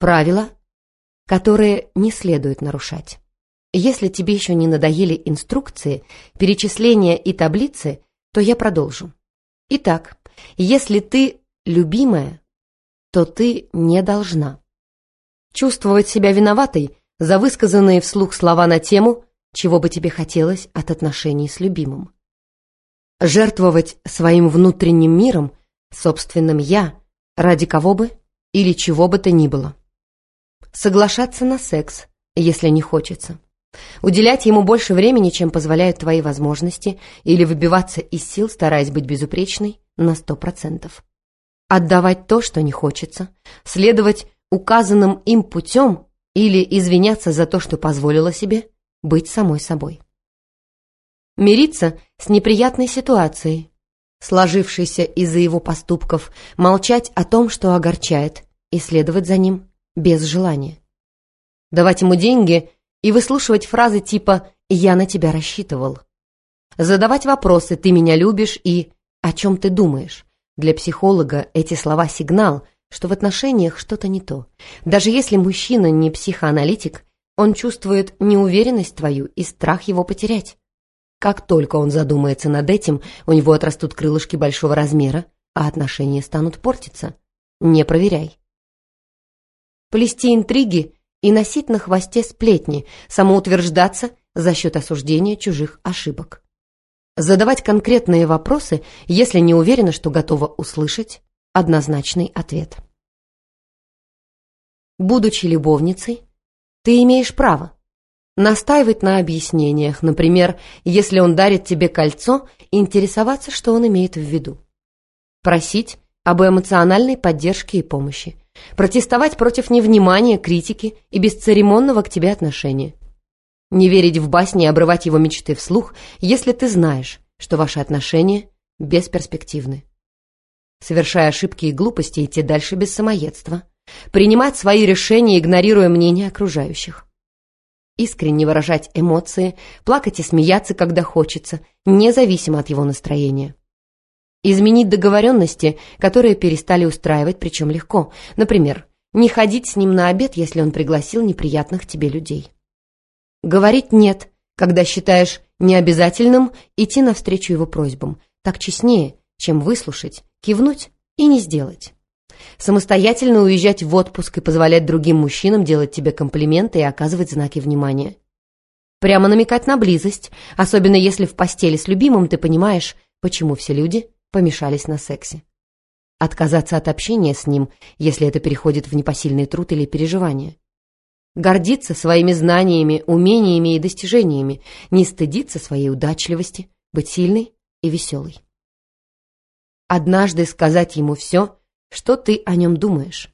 Правила, которые не следует нарушать. Если тебе еще не надоели инструкции, перечисления и таблицы, то я продолжу. Итак, если ты любимая, то ты не должна чувствовать себя виноватой за высказанные вслух слова на тему, чего бы тебе хотелось от отношений с любимым. Жертвовать своим внутренним миром, собственным «я», ради кого бы или чего бы то ни было. Соглашаться на секс, если не хочется. Уделять ему больше времени, чем позволяют твои возможности, или выбиваться из сил, стараясь быть безупречной на сто процентов. Отдавать то, что не хочется, следовать указанным им путем или извиняться за то, что позволила себе быть самой собой. Мириться с неприятной ситуацией, сложившейся из-за его поступков, молчать о том, что огорчает, и следовать за ним без желания. Давать ему деньги и выслушивать фразы типа «я на тебя рассчитывал». Задавать вопросы «ты меня любишь» и «о чем ты думаешь». Для психолога эти слова сигнал, что в отношениях что-то не то. Даже если мужчина не психоаналитик, он чувствует неуверенность твою и страх его потерять. Как только он задумается над этим, у него отрастут крылышки большого размера, а отношения станут портиться. Не проверяй. Плести интриги и носить на хвосте сплетни, самоутверждаться за счет осуждения чужих ошибок. Задавать конкретные вопросы, если не уверена, что готова услышать однозначный ответ. Будучи любовницей, ты имеешь право настаивать на объяснениях, например, если он дарит тебе кольцо, интересоваться, что он имеет в виду. Просить об эмоциональной поддержке и помощи. Протестовать против невнимания, критики и бесцеремонного к тебе отношения. Не верить в басни и обрывать его мечты вслух, если ты знаешь, что ваши отношения бесперспективны совершая ошибки и глупости, идти дальше без самоедства, принимать свои решения, игнорируя мнение окружающих. Искренне выражать эмоции, плакать и смеяться, когда хочется, независимо от его настроения. Изменить договоренности, которые перестали устраивать, причем легко. Например, не ходить с ним на обед, если он пригласил неприятных тебе людей. Говорить «нет», когда считаешь необязательным идти навстречу его просьбам. Так честнее, чем выслушать кивнуть и не сделать. Самостоятельно уезжать в отпуск и позволять другим мужчинам делать тебе комплименты и оказывать знаки внимания. Прямо намекать на близость, особенно если в постели с любимым ты понимаешь, почему все люди помешались на сексе. Отказаться от общения с ним, если это переходит в непосильный труд или переживание. Гордиться своими знаниями, умениями и достижениями, не стыдиться своей удачливости, быть сильной и веселой однажды сказать ему все, что ты о нем думаешь.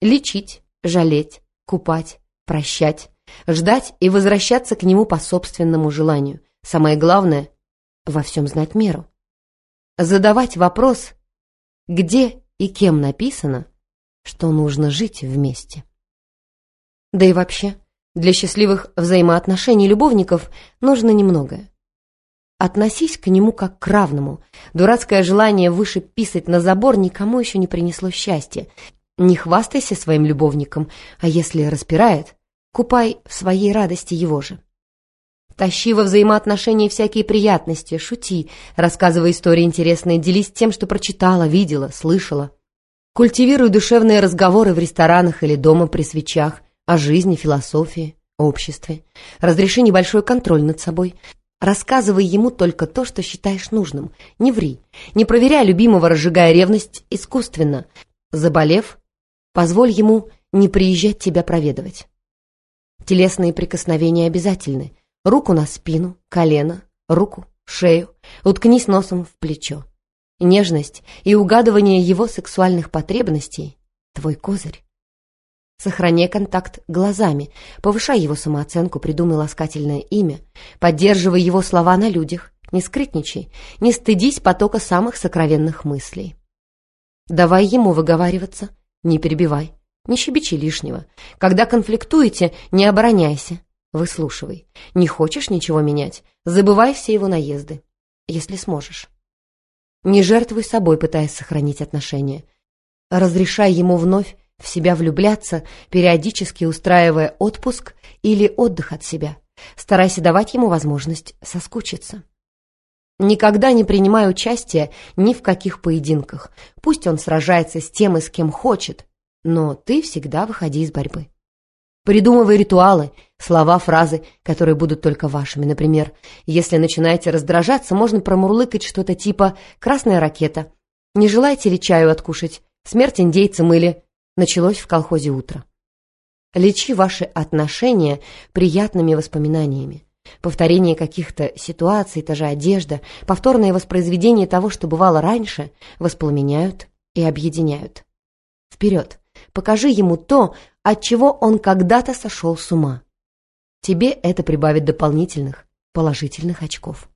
Лечить, жалеть, купать, прощать, ждать и возвращаться к нему по собственному желанию. Самое главное — во всем знать меру. Задавать вопрос, где и кем написано, что нужно жить вместе. Да и вообще, для счастливых взаимоотношений любовников нужно немногое. Относись к нему как к равному. Дурацкое желание выше писать на забор никому еще не принесло счастья. Не хвастайся своим любовником, а если распирает, купай в своей радости его же. Тащи во взаимоотношения всякие приятности, шути, рассказывай истории интересные, делись тем, что прочитала, видела, слышала. Культивируй душевные разговоры в ресторанах или дома при свечах, о жизни, философии, обществе. Разреши небольшой контроль над собой. Рассказывай ему только то, что считаешь нужным. Не ври. Не проверяй любимого, разжигая ревность искусственно. Заболев, позволь ему не приезжать тебя проведывать. Телесные прикосновения обязательны. Руку на спину, колено, руку, шею. Уткнись носом в плечо. Нежность и угадывание его сексуальных потребностей — твой козырь. Сохраняй контакт глазами, повышай его самооценку, придумай ласкательное имя, поддерживай его слова на людях, не скрытничай, не стыдись потока самых сокровенных мыслей. Давай ему выговариваться, не перебивай, не щебечи лишнего. Когда конфликтуете, не обороняйся, выслушивай. Не хочешь ничего менять, забывай все его наезды, если сможешь. Не жертвуй собой, пытаясь сохранить отношения. Разрешай ему вновь в себя влюбляться, периодически устраивая отпуск или отдых от себя. Старайся давать ему возможность соскучиться. Никогда не принимай участия ни в каких поединках. Пусть он сражается с тем и с кем хочет, но ты всегда выходи из борьбы. Придумывай ритуалы, слова, фразы, которые будут только вашими. Например, если начинаете раздражаться, можно промурлыкать что-то типа «красная ракета», «не желаете ли чаю откушать», «смерть индейцам» или «началось в колхозе утро». Лечи ваши отношения приятными воспоминаниями. Повторение каких-то ситуаций, та же одежда, повторное воспроизведение того, что бывало раньше, воспламеняют и объединяют. Вперед! Покажи ему то, от чего он когда-то сошел с ума. Тебе это прибавит дополнительных, положительных очков.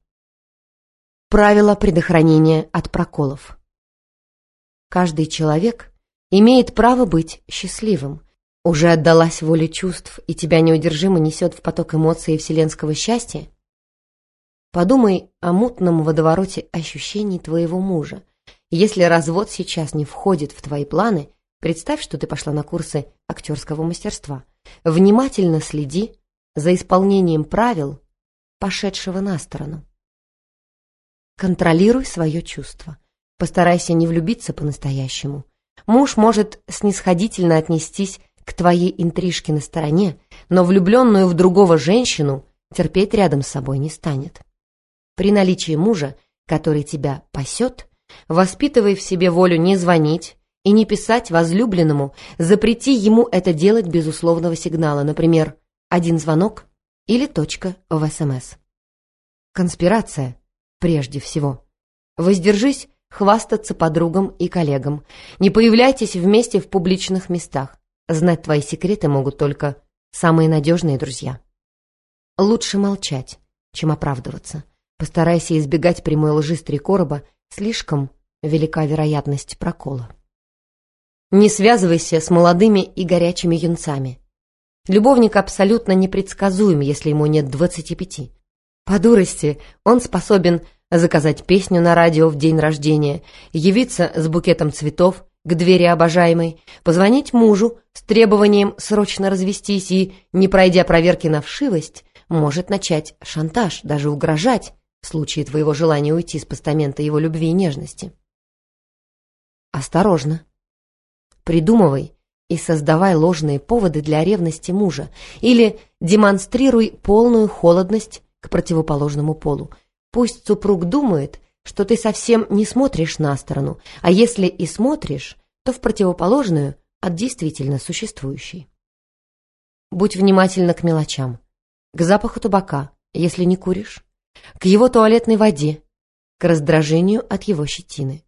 Правило предохранения от проколов. Каждый человек имеет право быть счастливым, уже отдалась воле чувств, и тебя неудержимо несет в поток эмоций вселенского счастья? Подумай о мутном водовороте ощущений твоего мужа. Если развод сейчас не входит в твои планы, представь, что ты пошла на курсы актерского мастерства. Внимательно следи за исполнением правил, пошедшего на сторону. Контролируй свое чувство. Постарайся не влюбиться по-настоящему. Муж может снисходительно отнестись к твоей интрижке на стороне, но влюбленную в другого женщину терпеть рядом с собой не станет. При наличии мужа, который тебя пасет, воспитывай в себе волю не звонить и не писать возлюбленному, запрети ему это делать без условного сигнала, например, один звонок или точка в СМС. Конспирация прежде всего. Воздержись хвастаться подругам и коллегам. Не появляйтесь вместе в публичных местах. Знать твои секреты могут только самые надежные друзья. Лучше молчать, чем оправдываться. Постарайся избегать прямой лжи с три короба, слишком велика вероятность прокола. Не связывайся с молодыми и горячими юнцами. Любовник абсолютно непредсказуем, если ему нет двадцати пяти. По дурости он способен заказать песню на радио в день рождения, явиться с букетом цветов к двери обожаемой, позвонить мужу с требованием срочно развестись и, не пройдя проверки на вшивость, может начать шантаж, даже угрожать в случае твоего желания уйти с постамента его любви и нежности. Осторожно. Придумывай и создавай ложные поводы для ревности мужа или демонстрируй полную холодность к противоположному полу. Пусть супруг думает, что ты совсем не смотришь на сторону, а если и смотришь, то в противоположную от действительно существующей. Будь внимательна к мелочам, к запаху табака, если не куришь, к его туалетной воде, к раздражению от его щетины.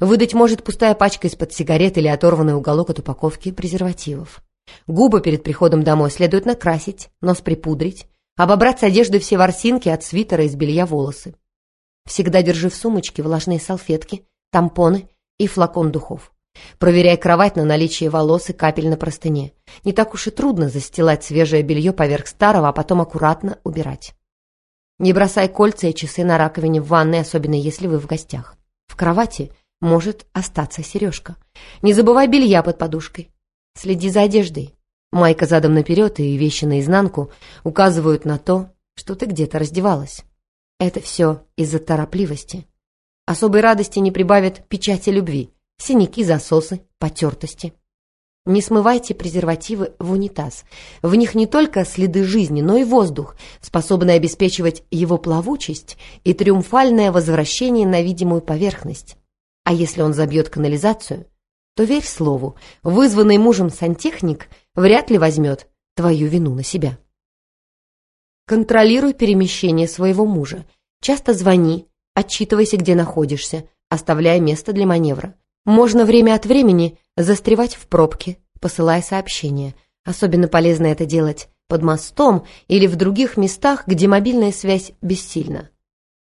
Выдать может пустая пачка из-под сигарет или оторванный уголок от упаковки презервативов. Губы перед приходом домой следует накрасить, нос припудрить, обобрать с одеждой все ворсинки от свитера из белья волосы. Всегда держи в сумочке влажные салфетки, тампоны и флакон духов. Проверяй кровать на наличие волос и капель на простыне. Не так уж и трудно застилать свежее белье поверх старого, а потом аккуратно убирать. Не бросай кольца и часы на раковине в ванной, особенно если вы в гостях. В кровати может остаться сережка. Не забывай белья под подушкой. Следи за одеждой. Майка задом наперед и вещи наизнанку указывают на то, что ты где-то раздевалась. Это все из-за торопливости. Особой радости не прибавят печати любви, синяки, засосы, потертости. Не смывайте презервативы в унитаз. В них не только следы жизни, но и воздух, способный обеспечивать его плавучесть и триумфальное возвращение на видимую поверхность. А если он забьет канализацию, то верь слову, вызванный мужем сантехник вряд ли возьмет твою вину на себя. Контролируй перемещение своего мужа. Часто звони, отчитывайся, где находишься, оставляя место для маневра. Можно время от времени застревать в пробке, посылая сообщения. Особенно полезно это делать под мостом или в других местах, где мобильная связь бессильна.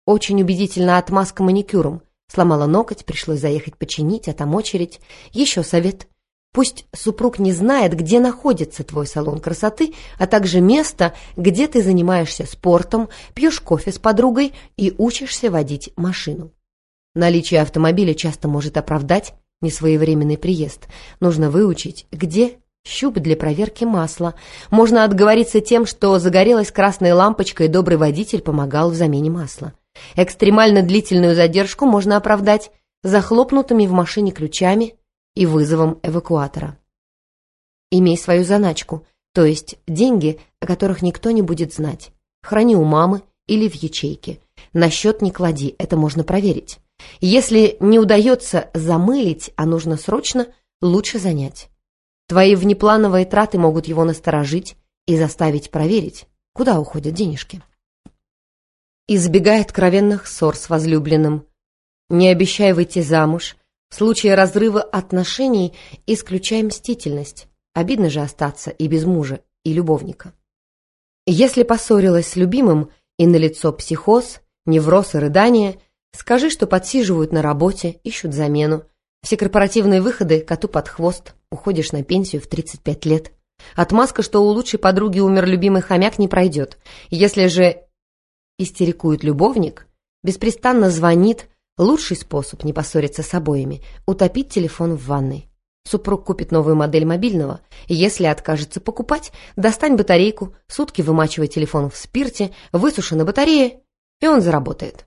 Очень убедительна отмазка маникюром. Сломала ноготь, пришлось заехать починить, а там очередь. Еще совет. Пусть супруг не знает, где находится твой салон красоты, а также место, где ты занимаешься спортом, пьешь кофе с подругой и учишься водить машину. Наличие автомобиля часто может оправдать несвоевременный приезд. Нужно выучить, где щуп для проверки масла. Можно отговориться тем, что загорелась красная лампочка, и добрый водитель помогал в замене масла. Экстремально длительную задержку можно оправдать захлопнутыми в машине ключами и вызовом эвакуатора. Имей свою заначку, то есть деньги, о которых никто не будет знать. Храни у мамы или в ячейке. На счет не клади, это можно проверить. Если не удается замылить, а нужно срочно, лучше занять. Твои внеплановые траты могут его насторожить и заставить проверить, куда уходят денежки. Избегай откровенных ссор с возлюбленным. Не обещай выйти замуж. В случае разрыва отношений исключай мстительность. Обидно же остаться и без мужа, и любовника. Если поссорилась с любимым и налицо психоз, невроз и рыдания, скажи, что подсиживают на работе, ищут замену. Все корпоративные выходы коту под хвост, уходишь на пенсию в 35 лет. Отмазка, что у лучшей подруги умер любимый хомяк, не пройдет. Если же истерикует любовник, беспрестанно звонит, лучший способ не поссориться с обоими – утопить телефон в ванной. Супруг купит новую модель мобильного. Если откажется покупать, достань батарейку, сутки вымачивай телефон в спирте, высуши на батарее, и он заработает.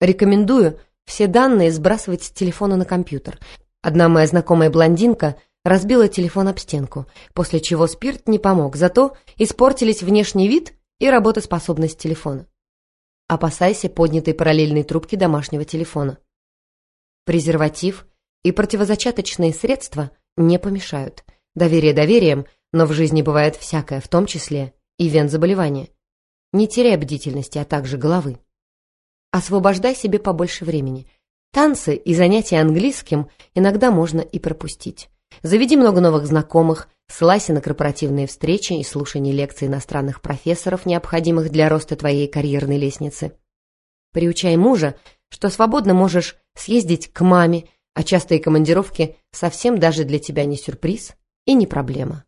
Рекомендую все данные сбрасывать с телефона на компьютер. Одна моя знакомая блондинка разбила телефон об стенку, после чего спирт не помог, зато испортились внешний вид и работоспособность телефона. Опасайся поднятой параллельной трубки домашнего телефона. Презерватив – и противозачаточные средства не помешают. Доверие доверием, но в жизни бывает всякое, в том числе и вен-заболевания. Не теряй бдительности, а также головы. Освобождай себе побольше времени. Танцы и занятия английским иногда можно и пропустить. Заведи много новых знакомых, ссылайся на корпоративные встречи и слушание лекций иностранных профессоров, необходимых для роста твоей карьерной лестницы. Приучай мужа, что свободно можешь съездить к маме, а частые командировки совсем даже для тебя не сюрприз и не проблема.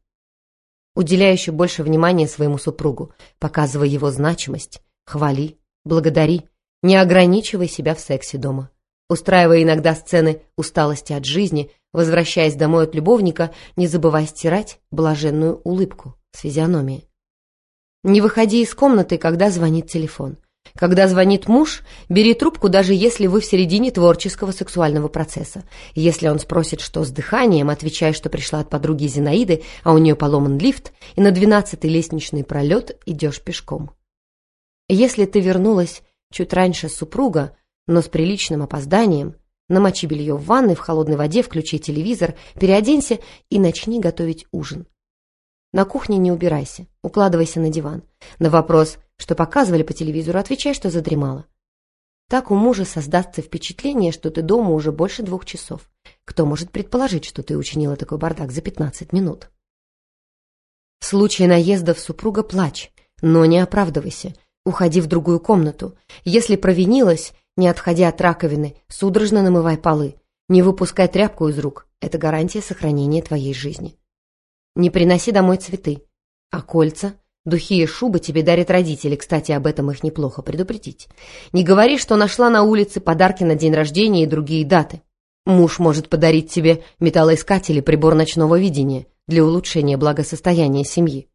Уделяй еще больше внимания своему супругу, показывай его значимость, хвали, благодари, не ограничивай себя в сексе дома. Устраивая иногда сцены усталости от жизни, возвращаясь домой от любовника, не забывай стирать блаженную улыбку с физиономии. Не выходи из комнаты, когда звонит телефон – когда звонит муж, бери трубку, даже если вы в середине творческого сексуального процесса. Если он спросит, что с дыханием, отвечай, что пришла от подруги Зинаиды, а у нее поломан лифт, и на двенадцатый лестничный пролет идешь пешком. Если ты вернулась чуть раньше супруга, но с приличным опозданием, намочи белье в ванной, в холодной воде, включи телевизор, переоденься и начни готовить ужин. На кухне не убирайся, укладывайся на диван. На вопрос – что показывали по телевизору, отвечай, что задремала. Так у мужа создастся впечатление, что ты дома уже больше двух часов. Кто может предположить, что ты учинила такой бардак за 15 минут? В случае наездов супруга плачь, но не оправдывайся. Уходи в другую комнату. Если провинилась, не отходя от раковины, судорожно намывай полы. Не выпускай тряпку из рук. Это гарантия сохранения твоей жизни. Не приноси домой цветы, а кольца Духи и шубы тебе дарят родители, кстати, об этом их неплохо предупредить. Не говори, что нашла на улице подарки на день рождения и другие даты. Муж может подарить тебе металлоискатель прибор ночного видения для улучшения благосостояния семьи.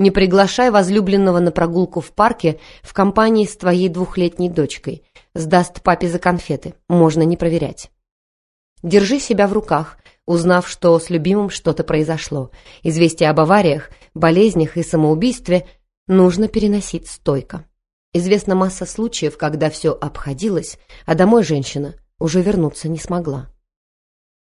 Не приглашай возлюбленного на прогулку в парке в компании с твоей двухлетней дочкой. Сдаст папе за конфеты, можно не проверять. Держи себя в руках, узнав, что с любимым что-то произошло. Известие об авариях, болезнях и самоубийстве нужно переносить стойко. Известна масса случаев, когда все обходилось, а домой женщина уже вернуться не смогла.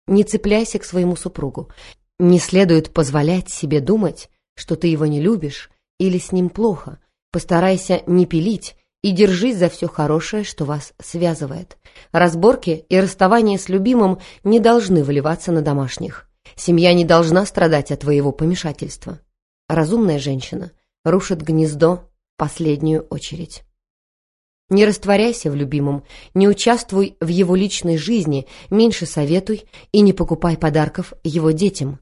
Не цепляйся к своему супругу. Не следует позволять себе думать, что ты его не любишь или с ним плохо. Постарайся не пилить, и держись за все хорошее, что вас связывает. Разборки и расставание с любимым не должны выливаться на домашних. Семья не должна страдать от твоего помешательства. Разумная женщина рушит гнездо в последнюю очередь. Не растворяйся в любимом, не участвуй в его личной жизни, меньше советуй и не покупай подарков его детям.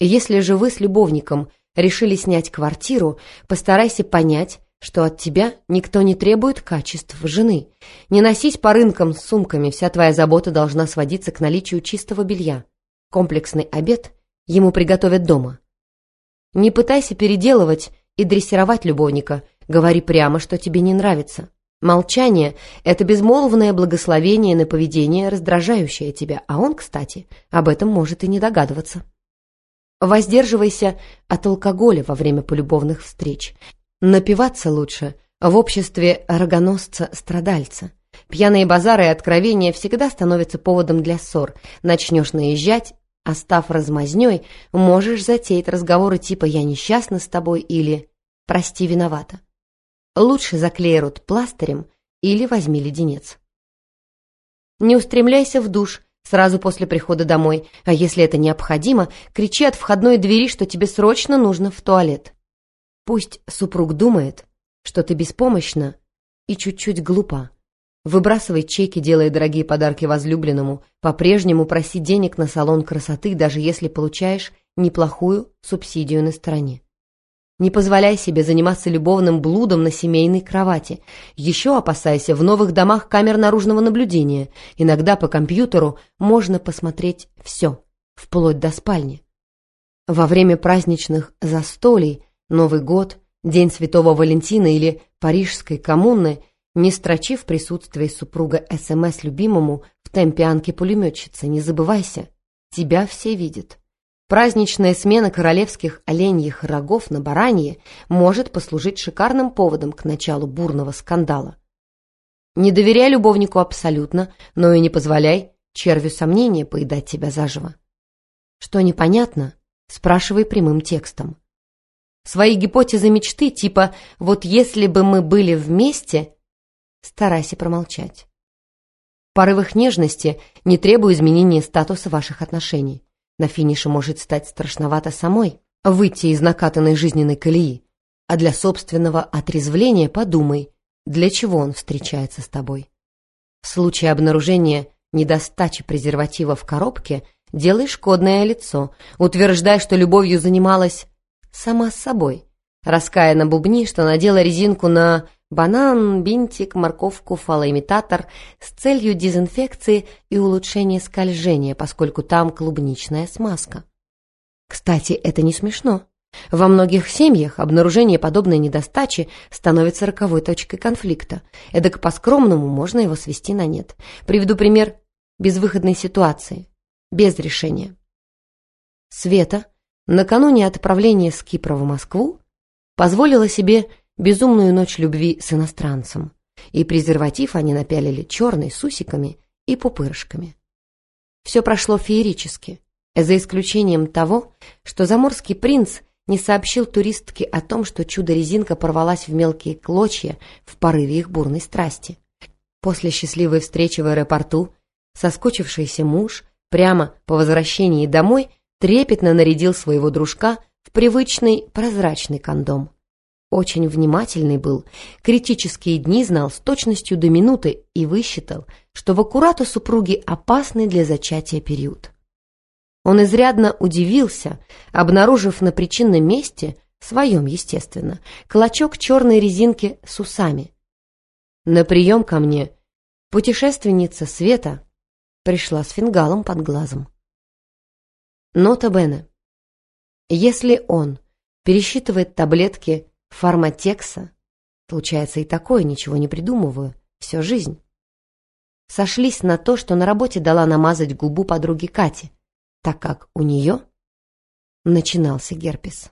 Если же вы с любовником решили снять квартиру, постарайся понять, что от тебя никто не требует качеств жены. Не носись по рынкам с сумками, вся твоя забота должна сводиться к наличию чистого белья. Комплексный обед ему приготовят дома. Не пытайся переделывать и дрессировать любовника, говори прямо, что тебе не нравится. Молчание — это безмолвное благословение на поведение, раздражающее тебя, а он, кстати, об этом может и не догадываться. Воздерживайся от алкоголя во время полюбовных встреч. Напиваться лучше в обществе рогоносца-страдальца. Пьяные базары и откровения всегда становятся поводом для ссор. Начнешь наезжать, а став размазнёй, можешь затеять разговоры типа «я несчастна с тобой» или «прости, виновата». Лучше заклей рот пластырем или возьми леденец. Не устремляйся в душ сразу после прихода домой, а если это необходимо, кричи от входной двери, что тебе срочно нужно в туалет. Пусть супруг думает, что ты беспомощна и чуть-чуть глупа. Выбрасывай чеки, делая дорогие подарки возлюбленному, по-прежнему проси денег на салон красоты, даже если получаешь неплохую субсидию на стороне. Не позволяй себе заниматься любовным блудом на семейной кровати. Еще опасайся в новых домах камер наружного наблюдения. Иногда по компьютеру можно посмотреть все, вплоть до спальни. Во время праздничных застолий Новый год, День Святого Валентина или Парижской коммуны, не строчи в присутствии супруга СМС любимому в темпе Анки-пулеметчицы, не забывайся, тебя все видят. Праздничная смена королевских оленьих рогов на баранье может послужить шикарным поводом к началу бурного скандала. Не доверяй любовнику абсолютно, но и не позволяй червю сомнения поедать тебя заживо. Что непонятно, спрашивай прямым текстом. Свои гипотезы мечты, типа «вот если бы мы были вместе», старайся промолчать. В порывах нежности не требуй изменения статуса ваших отношений. На финише может стать страшновато самой выйти из накатанной жизненной колеи, а для собственного отрезвления подумай, для чего он встречается с тобой. В случае обнаружения недостачи презерватива в коробке делай шкодное лицо, утверждай, что любовью занималась сама с собой. Раскаянно бубни, что надела резинку на банан, бинтик, морковку, фалоимитатор с целью дезинфекции и улучшения скольжения, поскольку там клубничная смазка. Кстати, это не смешно. Во многих семьях обнаружение подобной недостачи становится роковой точкой конфликта. Эдак по-скромному можно его свести на нет. Приведу пример безвыходной ситуации, без решения. Света накануне отправления с Кипра в Москву позволила себе безумную ночь любви с иностранцем, и презерватив они напялили черный с усиками и пупырышками. Все прошло феерически, за исключением того, что заморский принц не сообщил туристке о том, что чудо-резинка порвалась в мелкие клочья в порыве их бурной страсти. После счастливой встречи в аэропорту соскучившийся муж прямо по возвращении домой – трепетно нарядил своего дружка в привычный прозрачный кондом. Очень внимательный был, критические дни знал с точностью до минуты и высчитал, что в аккурат у супруги опасный для зачатия период. Он изрядно удивился, обнаружив на причинном месте, своем, естественно, клочок черной резинки с усами. На прием ко мне путешественница Света пришла с фингалом под глазом. Нота Бене. Если он пересчитывает таблетки фарматекса, получается и такое, ничего не придумываю, всю жизнь. Сошлись на то, что на работе дала намазать губу подруге Кате, так как у нее начинался герпес.